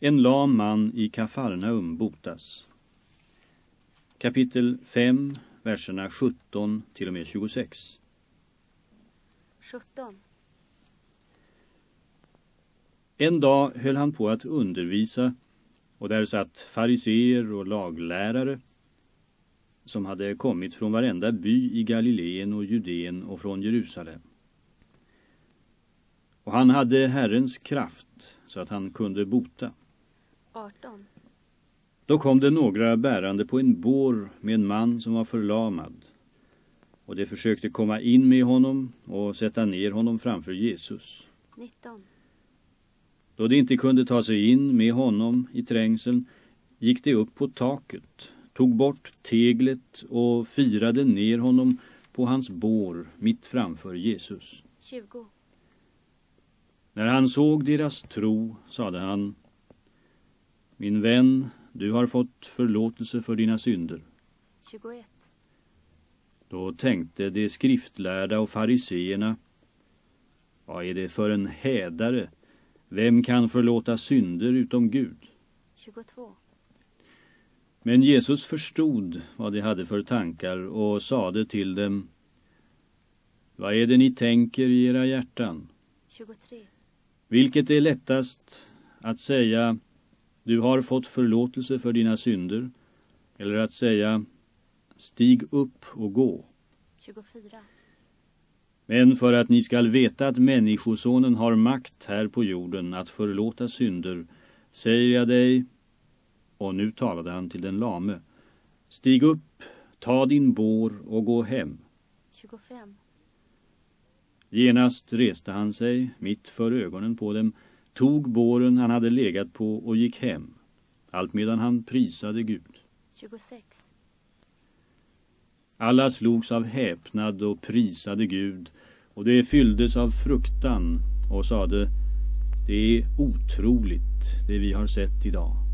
En lam man i Kafarnaum botas. Kapitel 5, verserna 17 till och med 26. 17. En dag höll han på att undervisa och där satt fariseer och laglärare som hade kommit från varenda by i Galileen och Judeen och från Jerusalem. Och han hade Herrens kraft så att han kunde bota. 18. Då kom det några bärande på en bår med en man som var förlamad. Och de försökte komma in med honom och sätta ner honom framför Jesus. 19. Då de inte kunde ta sig in med honom i trängseln gick de upp på taket, tog bort teglet och firade ner honom på hans bår mitt framför Jesus. 20. När han såg deras tro sade han Min vän, du har fått förlåtelse för dina synder. 21. Då tänkte de skriftlärda och fariseerna Vad är det för en hädare? Vem kan förlåta synder utom Gud? 22. Men Jesus förstod vad de hade för tankar och sade till dem Vad är det ni tänker i era hjärtan? 23. Vilket är lättast att säga Du har fått förlåtelse för dina synder eller att säga Stig upp och gå. 24. Men för att ni skall veta att människosonen har makt här på jorden att förlåta synder säger jag dig och nu talade han till den lame Stig upp, ta din bår och gå hem. 25. Genast reste han sig mitt för ögonen på dem, tog båren han hade legat på och gick hem, allt medan han prisade Gud. 26. Alla slogs av häpnad och prisade Gud och det fylldes av fruktan och sade det är otroligt det vi har sett idag.